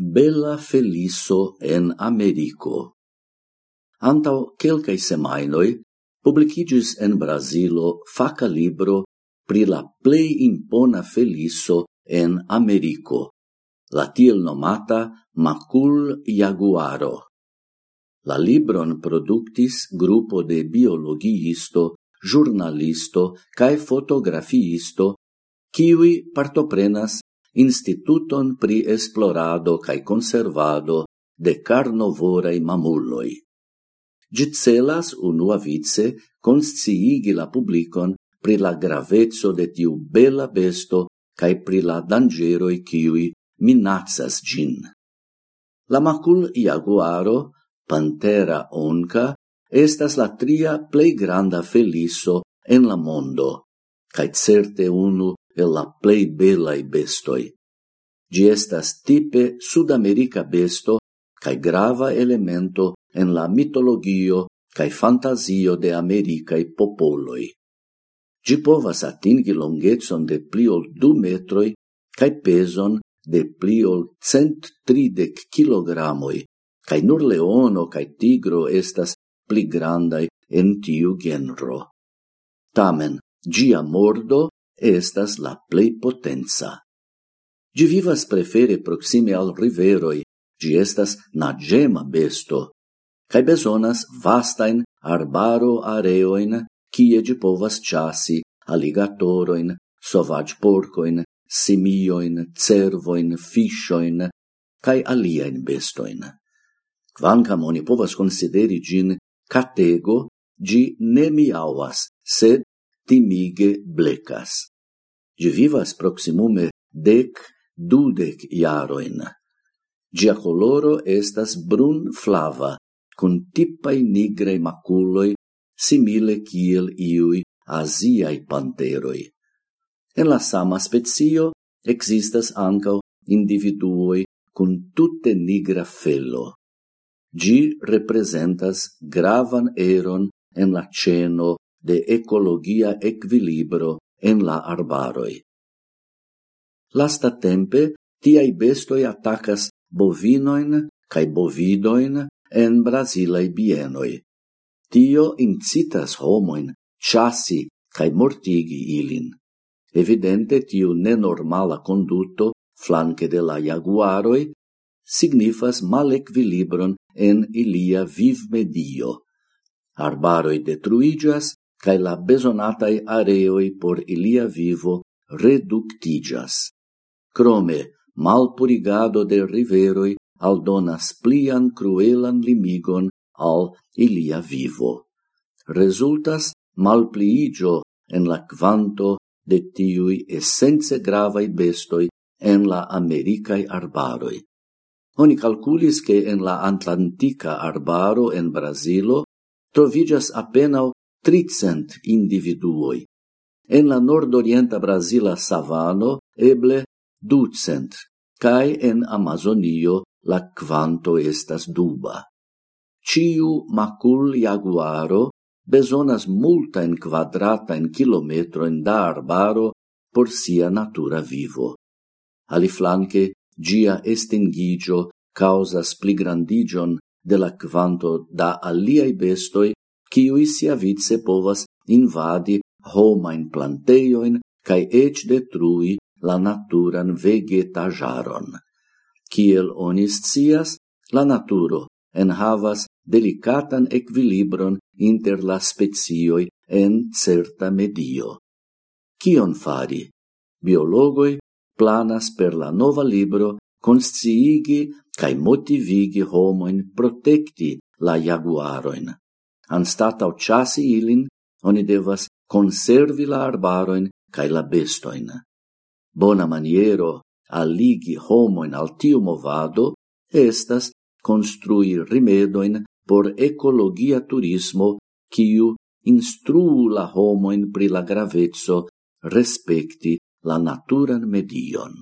Bella Feliso en Americo. Antau quelcae semainoi publicigis en Brasilo faca libro pri la plei impona Feliso en Americo, la tiel nomata Macul Jaguaro. La libron productis grupo de biologiisto, jurnalisto cae fotografiisto, kiwi partoprenas instituton pri esplorado cae conservado de carnovorei mamulloi. Gi celas unua vice consciigi la publicon pri la gravezzo de tiu bela besto cae pri la dangeroi ciui minacas gin. La macul jaguaro, pantera onca, estas la tria plei granda feliso en la mondo, cae certe unu el la plei belai bestoi. Gi estas tipe sudamerica besto cae grava elemento en la mitologio cae fantasio de americae popoloi. Gi povas atingi longezon de pli ol du metroi cae peson de pli ol cent tridec kilogramoi, cae nur leono cae tigro estas pli grandai en tiu genro. Tamen, gia mordo estas la plei potenza. Gi vivas prefere proxime al riveroi, gi estas nagema besto, cae besonas vastain arbaro areoin, cie gi povas chasi alligatoroin, sovag porcoin, simioin, cervoin, fishoin, cae aliaen bestoin. Quancam oni povas consideri gin catego, gi ne miauas, sed timige blecas. Gi vivas proximume dec dudec iaroin. Gia coloro estas brun flava, cun tipai nigrei maculoi, simile kiel iui asiai panteroi. En la sama spezio existas ancau individuoi cun tutte nigra fello. Gi representas gravan eron en la ceno de ecologia equilibro en la arbaroi. Lasta tempe, tiai bestoi atacas bovinoin cae bovidoin en Brasilei bienoi. Tio incitas homoin chassi cae mortigi ilin. Evidente tiu nenormala conduto flanque de la jaguaroi signifas malequilibron en ilia viv medio. Arbaroi detruigas, cae la besonatai areoi por ilia vivo reductigas. Crome, malpurigado de riveroi aldonas plian cruelan limigon al ilia vivo. Resultas malpliigio en la quanto de tiui essence gravai bestoi en la americae arbaroi. Oni calculis che en la Atlantica arbaro en Brasilo trovigas apenao tricent individuoi. En la nordorienta Brasila savano eble ducent, cae en Amazonio la quanto estas duba. Ciu macul jaguaro besonas multa in quadrata in kilometro in da arbaro por sia natura vivo. Aliflanque, gia estingigio causas pligrandigion de la quanto da aliai bestoi quiui sia vice povas invadi homain planteioin cae ec detrui la naturan vegetajaron. Ciel onis cias, la naturo enhavas delicatan equilibron inter la specioi en certa medio. Cion fari? Biologoi planas per la nova libro consciigi cae motivigi homoin protecti la jaguaroin anstatau chasi ilin, oni devas conservi la arbaroin cae la bestoin. Bona maniero aligi homoin al tiu movado estas construi rimedoin por ecologia turismo quiu instruu la homoin pri la gravezzo respecti la naturan medion.